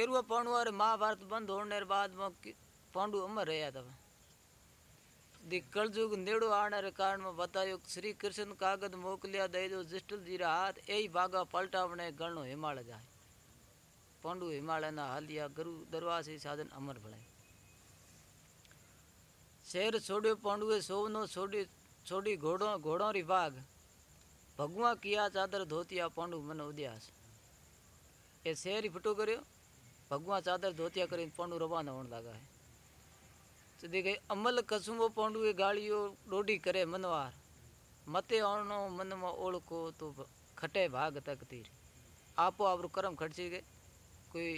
केरुआ पांडु अरे महाभारत बंद होने के बाद में पांडु अमर रहा था दी कलजुग नेड़ो आने के कारण में बतायो श्री कृष्ण कागज़ मोकलिया दे दो जिस्टल जी हाथ यही भागा पलटावने गणो हिमालय जाए पांडु हिमालय ना हलिया गुरु दरवासे साधन अमर भड़ाए शहर छोड़ियो पांडुए सोवनो छोड़ी छोड़ी घोड़ो घोड़ो री भाग भगवा किया चादर धोतिया पांडु मन उद्यास ए शहर ही फटो करियो ભગવા ચાદર ધોતિયા કરીને પોંડું રવાના હોણ લાગા હે સુધી કઈ અમલ કસુંબો પોંડું એ ગાળીઓ ડોડી કરે મનવાર મતે અણનો મનમાં ઓળખો તો ખટે ભાગ તક તીર આપો આપણું કરમ ખટસી કે કોઈ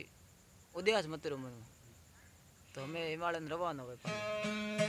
ઉદ્યાસ મતરો મનમાં તો અમે હિમાલયને રવાના હોય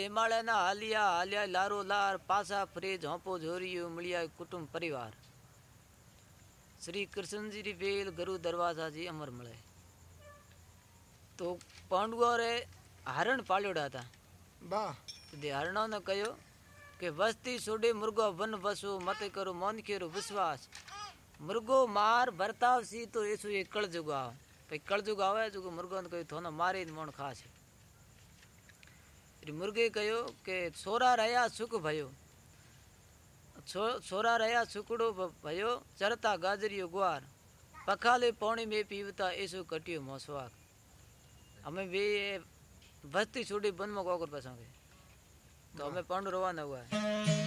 હિમાલયના હાલિયા હાલ્યા લારો લાર પાસા ફરે ઝોંપો ઝોરીયો મળ્યા કુટુંબ પરિવાર શ્રી કૃષ્ણજી વેલ ગરુ દરવાજાજી અમર મળે તો પાંડવો રે હરણ પાળ્યોડા હતા વાહ તે હરણોને કહ્યું કે વસ્તી છોડે મુર્ગો વન વસો મતે કરો મન કેરો વિશ્વાસ મુર્ગો માર ભરતાવ સી તો એસુ એ કળજુગ આવે પછી કળજુગ આવે જો મુર્ગો ને કહ્યું થોનો મારીને મોણ ખાશે શ્રી મુર્ગે કહ્યું કે છોરા રહ્યા સુખ ભયો છોરા રહ્યા સુકડો ભયો ચરતા ગાજરીઓ ગુવાર પખાલે પોણી મેં પીવતા એસુ કટ્યું મોસવાક અમે બે ભસ્તી છોડી બંધમાં કોકર પસંદ તો અમે પણ રોવાના હુआ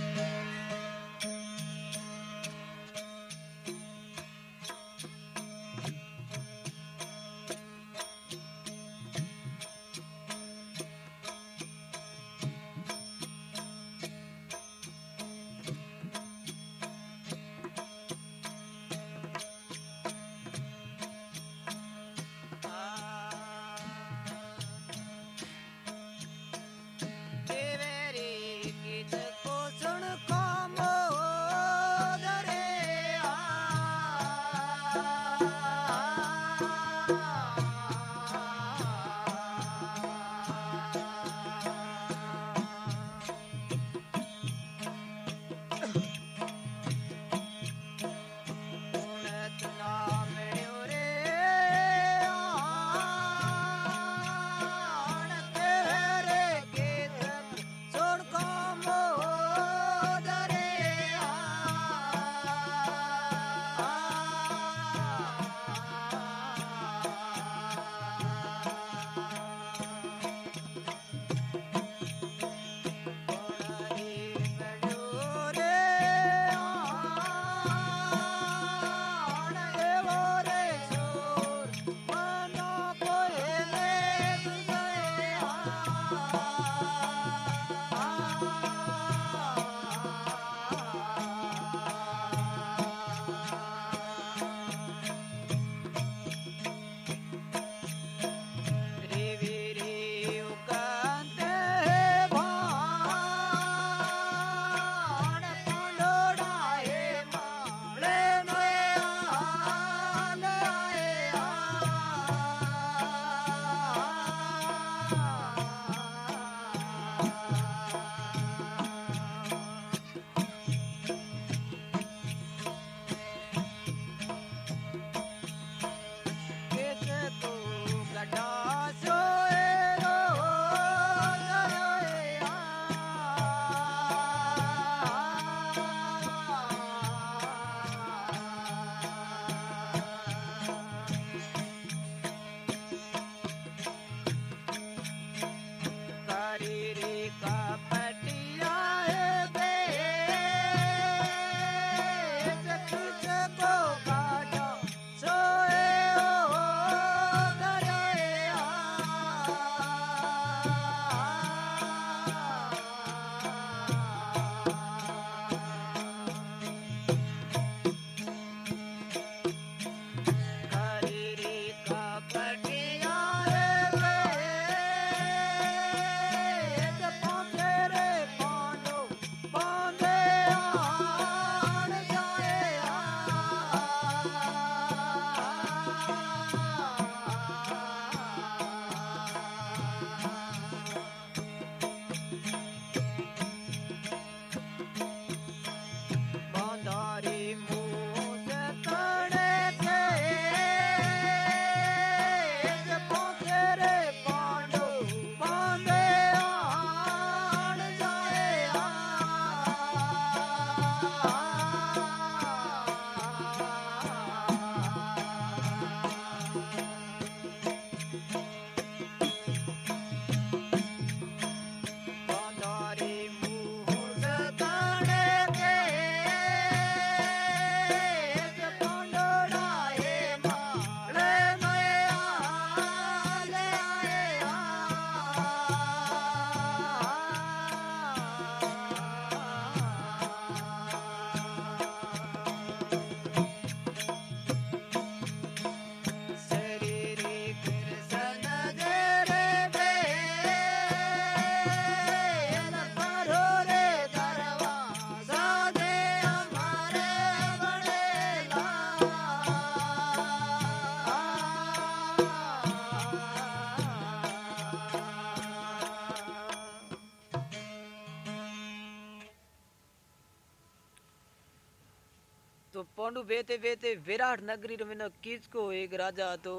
वेते वेते विराट नगरी रो मिनो किसको एक राजा तो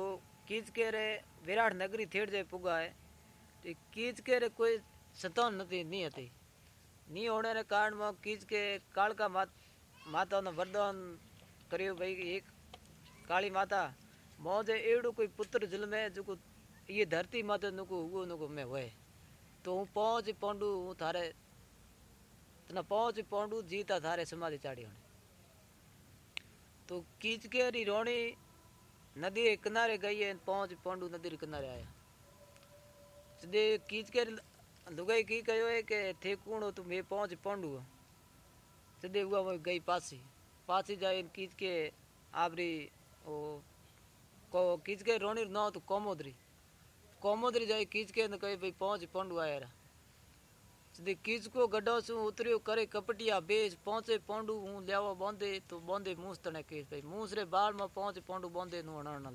किसके रे विराट नगरी थेड़ जे पुगा है। तो किसके रे कोई सतान नती नहीं हती। नहीं होने रे कारण में किसके काल का मात, माता ने वरदान करियो भाई एक काली माता। मौजे एड़ो कोई पुत्र जन्मे जो ये धरती माता नुको, हुओ नुको मैं हुए। तो हूँ पहुँच पौंडू, हूँ थारे, तना पहुँच पौंडू जीता थारे समाधि चाड़ी होने तो कीच के री रोणी? नदी किनारे गई है पहुँच पोंडू नदी के किनारे आया। सीधे कीच के लुगाई की कहो है कि थे कूण तुम ये पहुँच पोंडू सीधे हुआ वो गई पासी। पासी जाए कीच के ओ को कीच के रोणी ना तो कोमोदरी। कोमोदरी जाए कीच के कहे भाई पहुँच पोंडू आया रहा कीचको गड्ढा सु उतरियो, करे कपटिया बेच पहुँचे पोंडू हूँ लियावो बोंदे तो बोंदे मूस तने केस भाई। मूस रे बाल में पहुँचे पोंडू बोंदे नु अणण न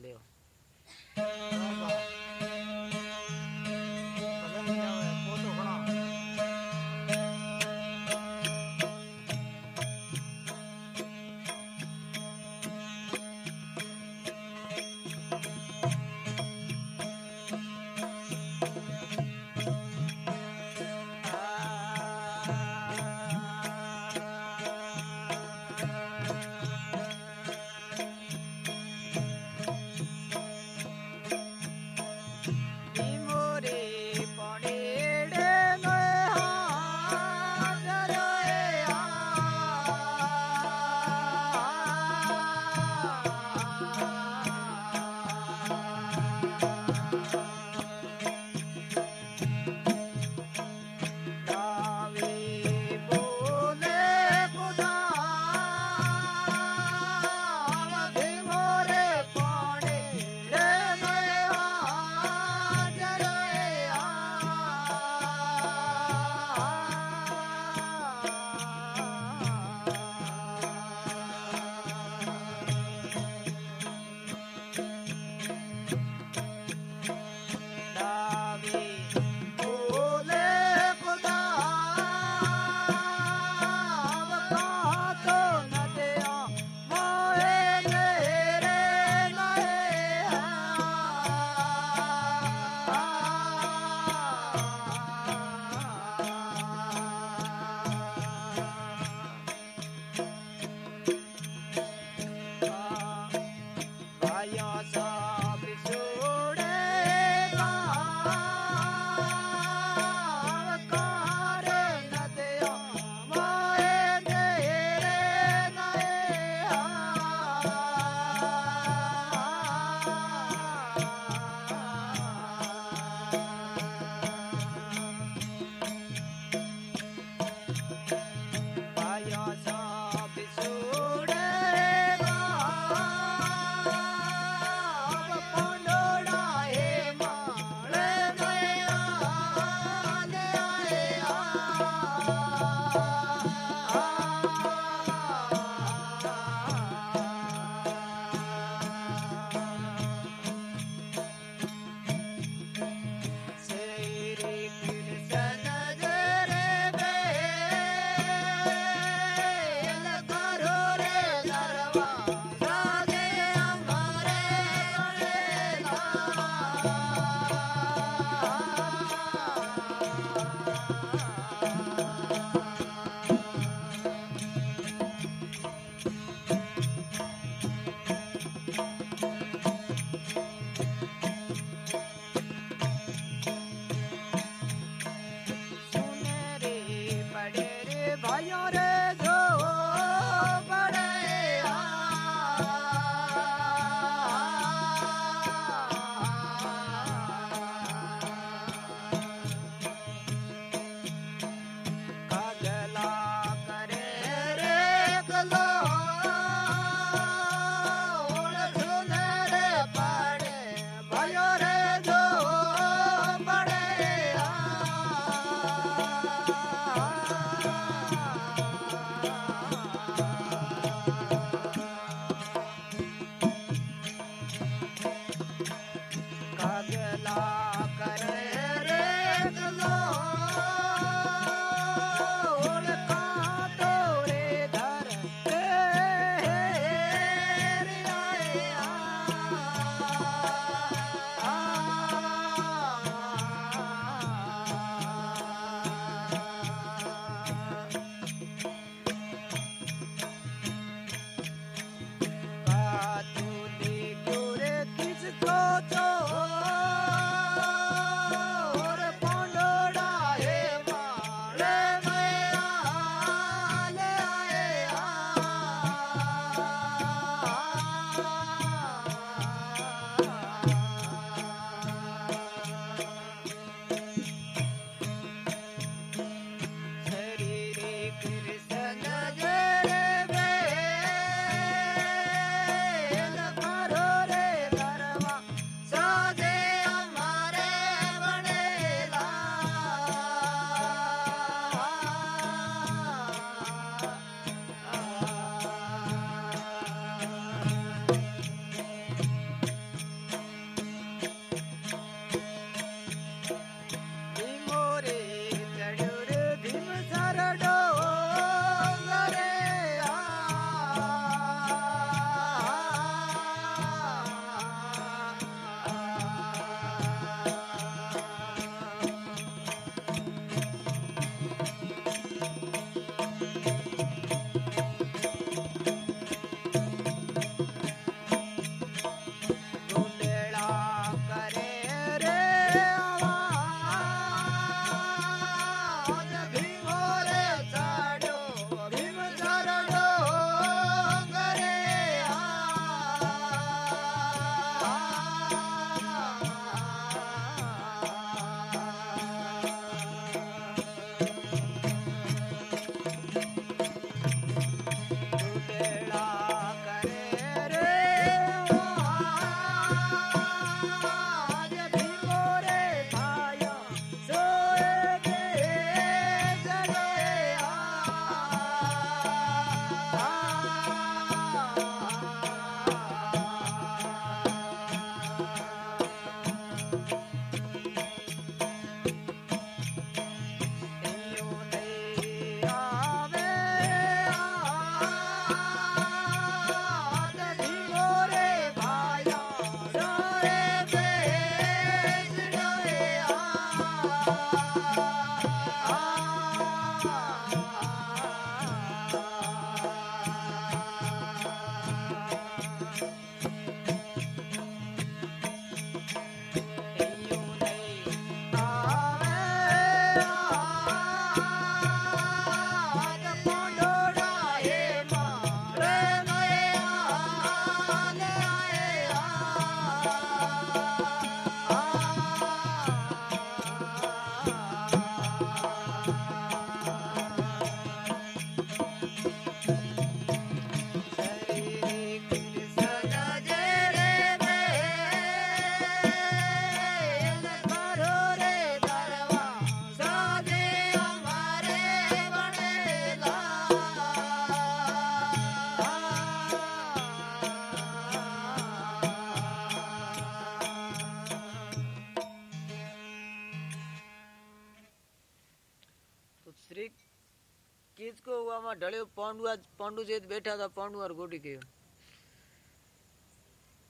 पांडुआ पांडु जेत बैठा था पांडु और गोडी कहो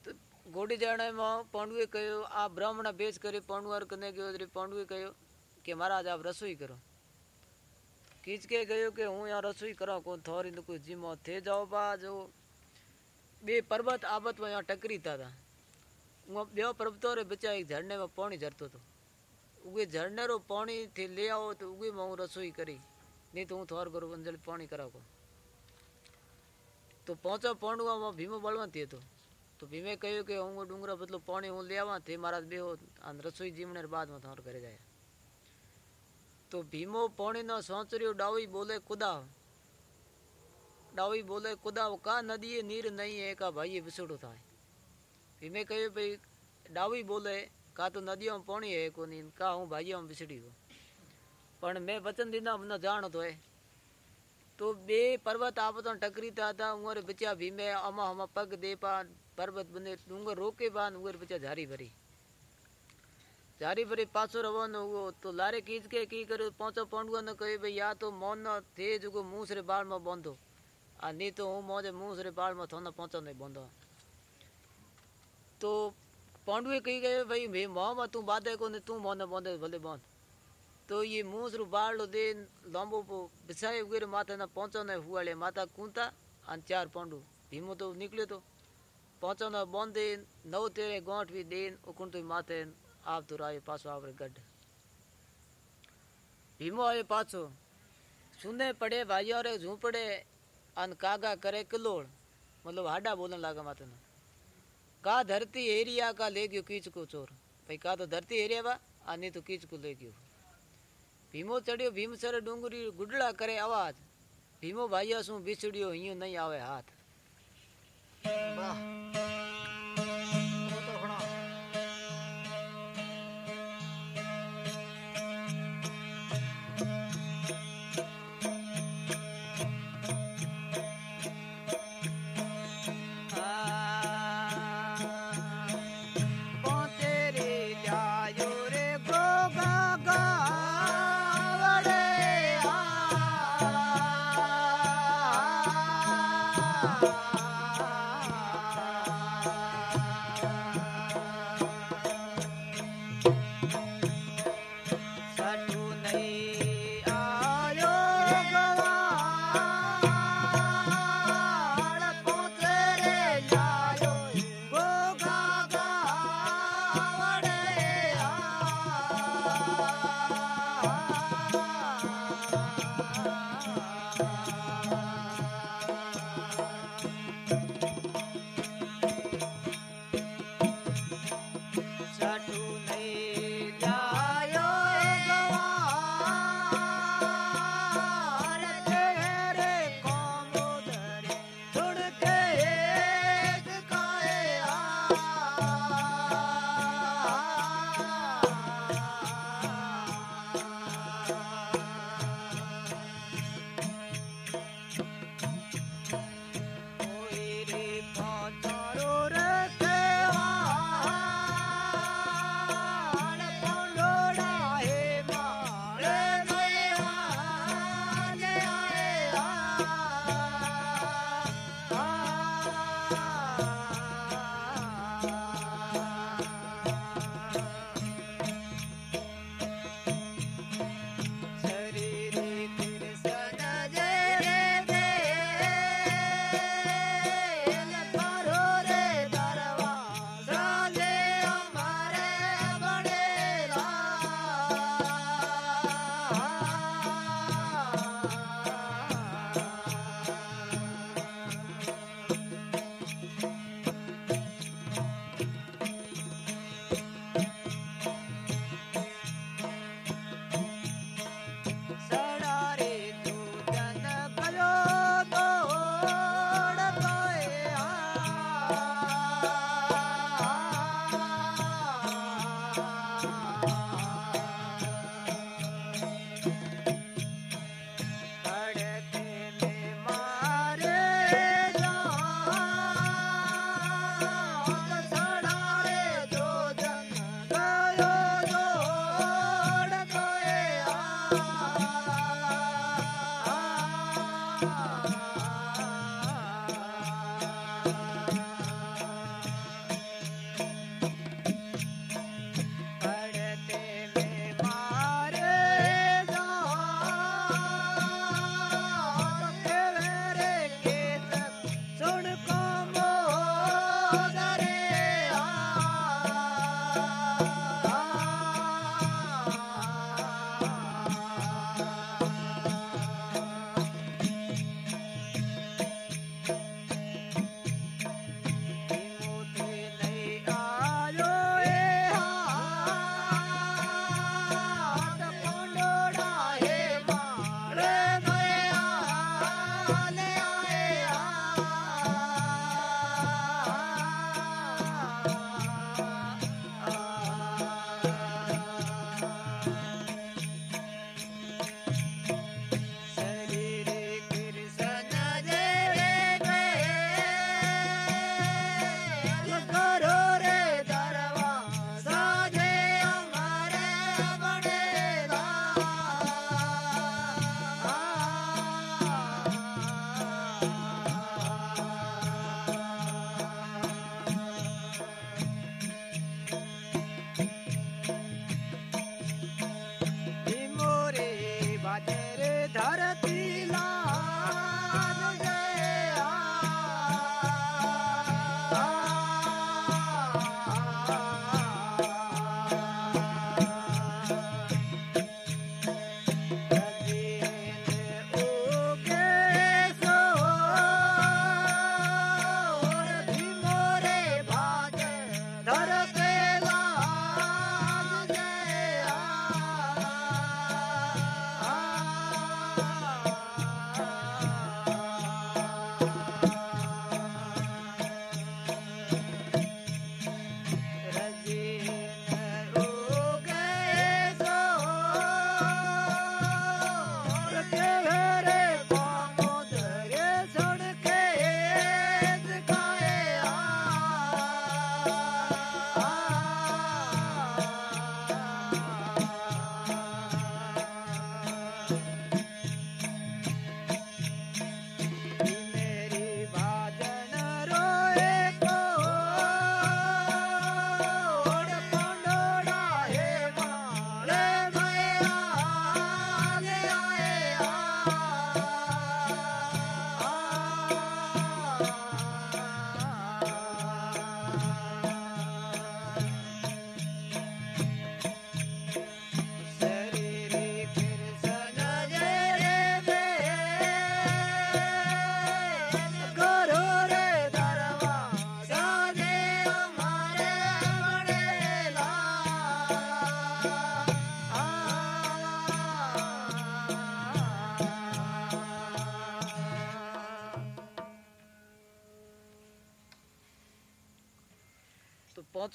तो गोडी जाने में पांडुए कहो आ ब्राह्मण बेच करे पांडु और कने गयो पांडुए कहो कि महाराज आप रसोई करो खींच के गयो कि हूँ यहाँ रसोई करा को थोड़ी तो कोई जिमो थे जाओ बा जो बे पर्वत आबत में यहाँ टकरी था था वहाँ बे पर्वतों रे बच्चा एक झरने में पानी झरतो तो उगे झरने रो पानी थे ले आओ तो उगे मैं रसोई करी नहीं तो हूँ थोर करो अंजलि पानी करा को તો પહોંચો પોંડવામાં ભીમો બળવંતી હતો તો ભીમે કહ્યું કે હું ડુંગરા બદલું પાણી હું લેવા તે મારા બેહો રસોઈ જીમણે બાદમાં તમારા ઘરે જાય તો ભીમો પાણીનો સોંચર્યો ડાવી બોલે કુદાવ ડાવી બોલે કુદાવ કા નદીએ નીર નહીં હે કા ભાઈએ વિસોડો થાય ભીમે કહ્યું ભાઈ ડાવી બોલે કા તો નદીઓમાં પાણી હે કોની કા હું ભાઈઓમાં વિસડી ગયો પણ મેં વચન દીધા મને જાણ હતો એ તો બે પર્વત આપતો ટકરીતા હતા ઉંગર બચ્યા ભીમે આમાં આમાં પગ દેપા પર્વત બને ડુંગર રોકે બાન ઉંગર બચ્યા ઝારી ભરી ઝારી ભરી પાછો રવાનો ઉગો તો લારે કીજ કે કી કર્યો પહોંચો પોંડુઆ ને કહે ભાઈ યા તો મોન નો તે જ ઉગો મૂસ રે બાળમાં બાંધો આ નહીં તો હું મોજે મૂસ રે બાળમાં થોને પહોંચો નહીં બાંધો તો પાંડવે કહી ગયો ભાઈ ભાઈ મોમાં તું બાંધે કોને તું મોને બાંધે ભલે બાંધ तो ये मूसरू बाळो दे, लांबो पो, बिछाए उगेरे माथे ना पहुंचो ने हुआले माता कूंता अन चार पांडु, भीमो तो निकले तो। पहुंचो ना बोंदे नव तेरे गोंठ भी देन उकुन तो माथे आप तो राय पासो आवरे गड भीमो आए पाछो। सुने पड़े भाइयों रे झूपड़े अन कागा करे किलोड़ मतलब हाडा बोलन लागा माते ना। का धरती एरिया का ले गयो कीच को चोर? भाई का तो धरती एरिया बा, आ तो कीच को ले गयो। ભીમો ચડ્યો ભીમસર ડુંગરી ગુડલા કરે અવાજ ભીમો ભાઈઓ શું બિછડ્યો અહીંયા નહીં આવે હાથ વાહ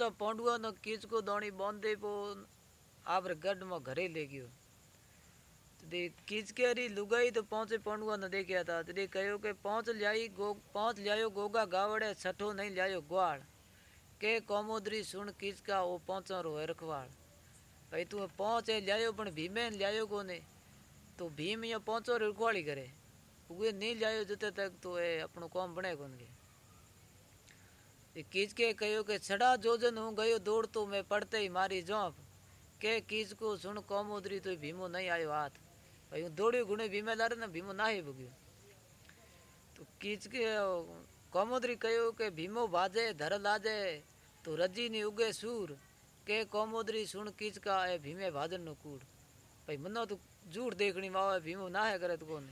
तो पोंडुआ नो कीच को दौड़ी बांधे पो आपरे गढ़ में घरे ले गयो तो दे कीच के री लुगाई तो पहुँचे पोंडुआ ने देखया था तो दे कहो के पहुँच ल्याई गो पहुँच ल्यायो गोगा गावड़े छठो नहीं ल्यायो ग्वाल के कोमोदरी सुन कीच का वो पहुंचो रो है रखवाल भाई तू पहुँच ल्यायो पण भीमे ल्यायो कोने तो भीम ये पहुंचो रखवाली कीज के कहो के छड़ा जोजन हूँ गयो दौड़ तो मैं पड़ते ही मारी जोंप के कीज को सुन कौमोदरी तो भीमो नहीं आयो हाथ भाई दौड़ियो गुणे भीमे लारे ने भीमो ना ही भूग्यो तो कीज के कौमोदरी कहो के भीमो बाजे धर लाजे तो रज़ी ने उगे सूर के कौमोदरी सुन कीच का है भीमे भाजन नो कूड़ भाई मनो तो जूठ देखनी माओ भीमो ना है करे तो कौन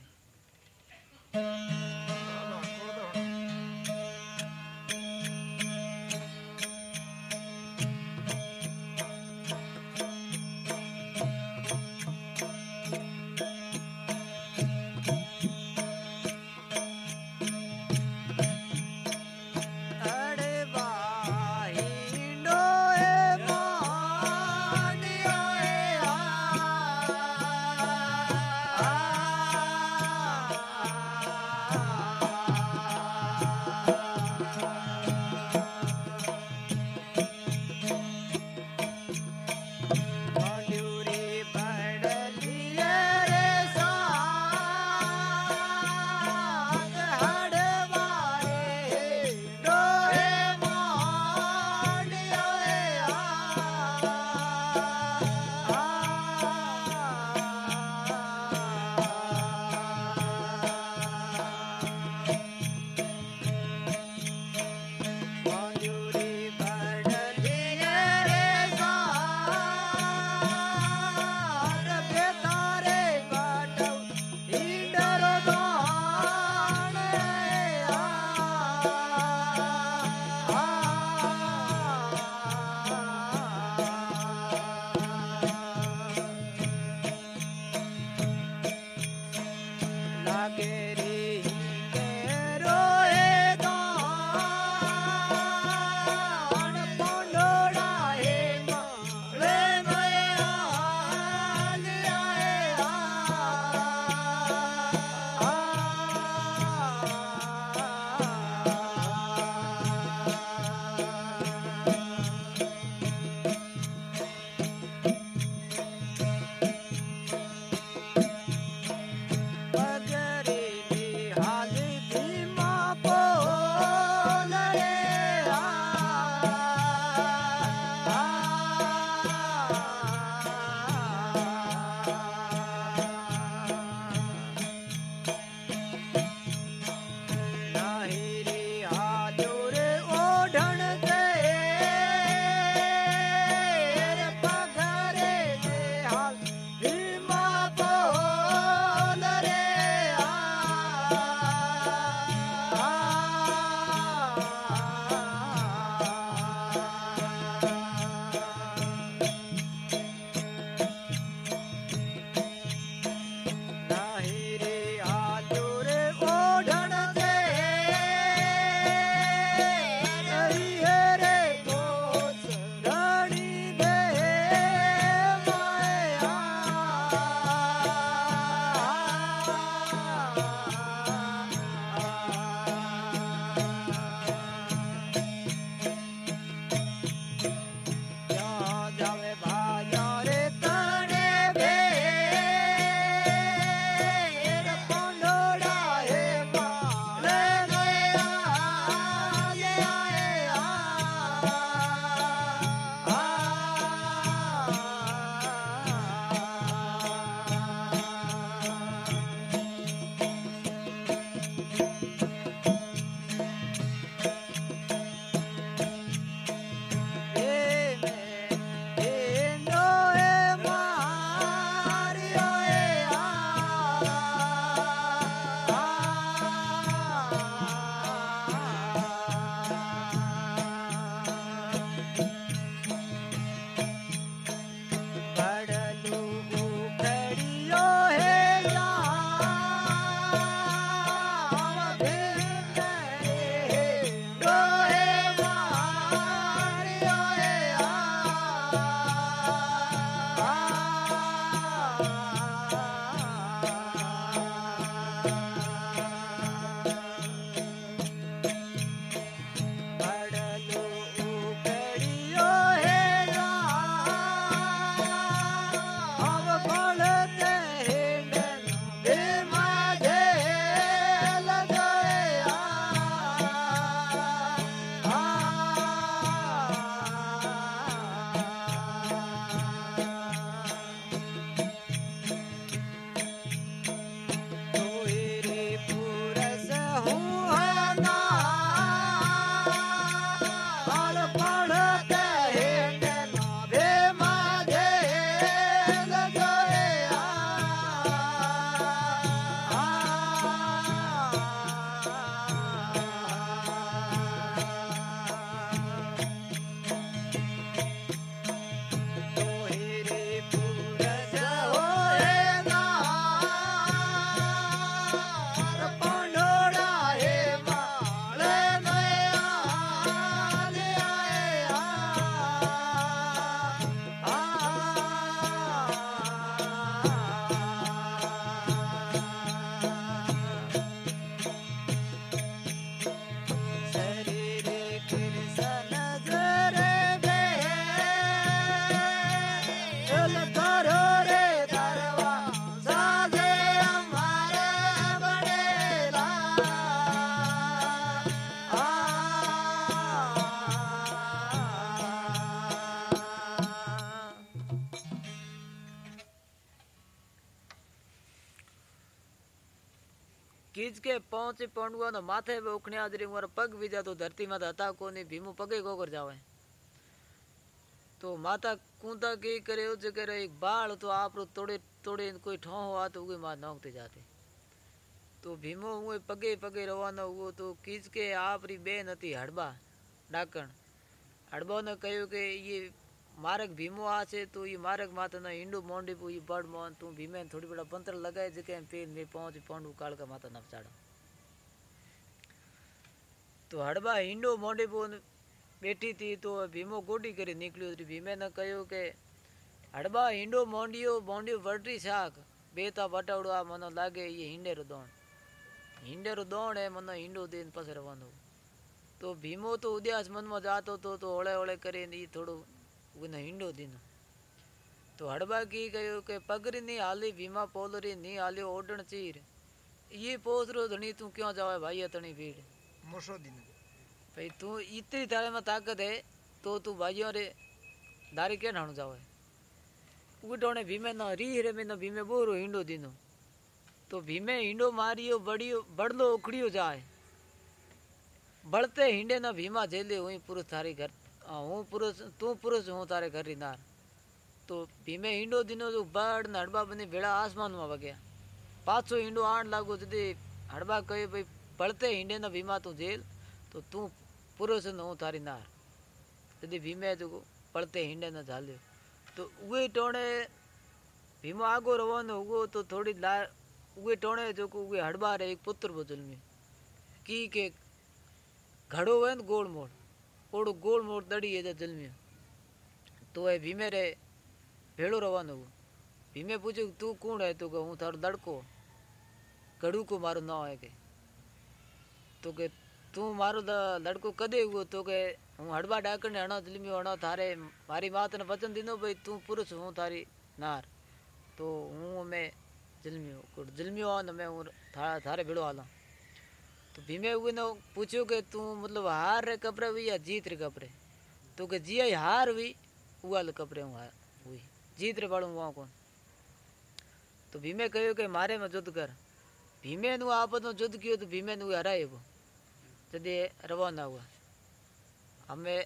Bye. કીજ કે પહોંચી પાંડવાનો માથે બે ઉખણી આદરી મારા પગ બીજા તો ધરતીમાં તો હતા કોની ભીમું પગે ગોગર જાવે તો માતા કુંતા કે કર્યો છે કે રે એક બાળ તો આપણું તોડે તોડે કોઈ ઠો આ તો ઉગે માં નોકતી જાતે તો ભીમો હું પગે પગે રવાનો હુઓ તો કીજ કે આપરી બેન હતી હડબા ડાકણ હડબાને કહ્યું કે એ મારક ભીમો આ છે, તો એ મારક માતાના હિન્દુ મોંડી એ બડ મોન, તું ભીમે થોડી બડા પંત્ર લગાય છે કે પેન મેં પહોંચ પોંડું કાળકા માતા ના ચાડો. તો હડબા હિન્દુ મોંડી બોન બેઠી હતી તો ભીમો ગોડી કરી નીકળ્યો હતી ભીમે ને કહ્યું કે, હડબા ઈંડો મોંડિયો મોંડિયો વટરી શાક. બેતા વટાવડો આ મને લાગે એ હિંડેરો દોણ. હિંડેરો દોણ એ મને ઈંડો દઈને પસરવાનું રવાનું તો ભીમો તો ઉદ્યાસ મનમાં જાતો હતો તો ઓળે ઓળે કરીને એ થોડું ગુન હિંડો દીનો તો હડબા કી ગયો કે પગરીની હાલી વીમા પોલરી ની હાલ્યો ઓડણ ચીર ઈ પોસરો ધણી તું ક્યાં જાવે ભાઈ અતણી ભીડ મોસો દિન ભાઈ તું ઇતરી તારે માં તાકત હે તો તું ભાઈઓ રે દારી કે નાણું જાવે ઉડોણે ભીમે ન રી રે મેં ભીમે બોરો હિંડો દીનો તો ભીમે હિંડો માર્યો બડ્યો બડલો ઉખડ્યો જાય બળતે હિંડે ન ભીમા જેલે હું પુરુષ થારી ઘર आ, हूँ पुरुष तू पुरुष हूँ तारे घर री नार। तो भीमे हिंडो दिनो जो बड़ हड़बा बनी भेड़ा आसमान में वगया पाछो हिंडो आण लागो जदे हड़बा कहे भाई बढ़ते हिंडे ना भीमा तू जेल तो तू पुरुष न हूँ तारी नार। जदे भीमे जो पड़ते हिंडे न झाल्यो। तो उहे टोणे भीमो आगो रवानो हुओ तो थोड़ी ला उहे टोणे जो को उहे हड़बा रे एक पुत्र बो जन्मी की के घड़ो है न गोल मोड़ ओड़ो गोल मोड़ दड़ी है जन्मी तो ए भीमे रे भेड़ो रवानो हुओ भीमे पूछो तू कौन है तो हूँ थारो लड़को घड़ू को मारो ना है के तो के तू मारो द- लड़को कदे हुओ तो के हूँ हड़बा डाकण ने हणो दिल में हणो थारे मारी मात ने वचन दिनो भाई तू पुरुष हूँ थारी नार तो भीमे हुए पूछो कि तू मतलब हार रे कपड़े हुई या जीत रे कपड़े? तो के जिया हार हुई उवाल कपड़े हूँ हुई। जीत रे बाड़ू वहाँ कौन? तो भीमे कहो कि मारे में युद्ध कर। भीमे नु आपस में युद्ध कियो तो भीमे नु हराए वो। जदे रवाना हुआ। हमें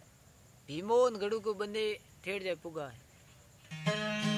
भीमो न गड़ू को बंदे ठेड़ जाए पुगा है।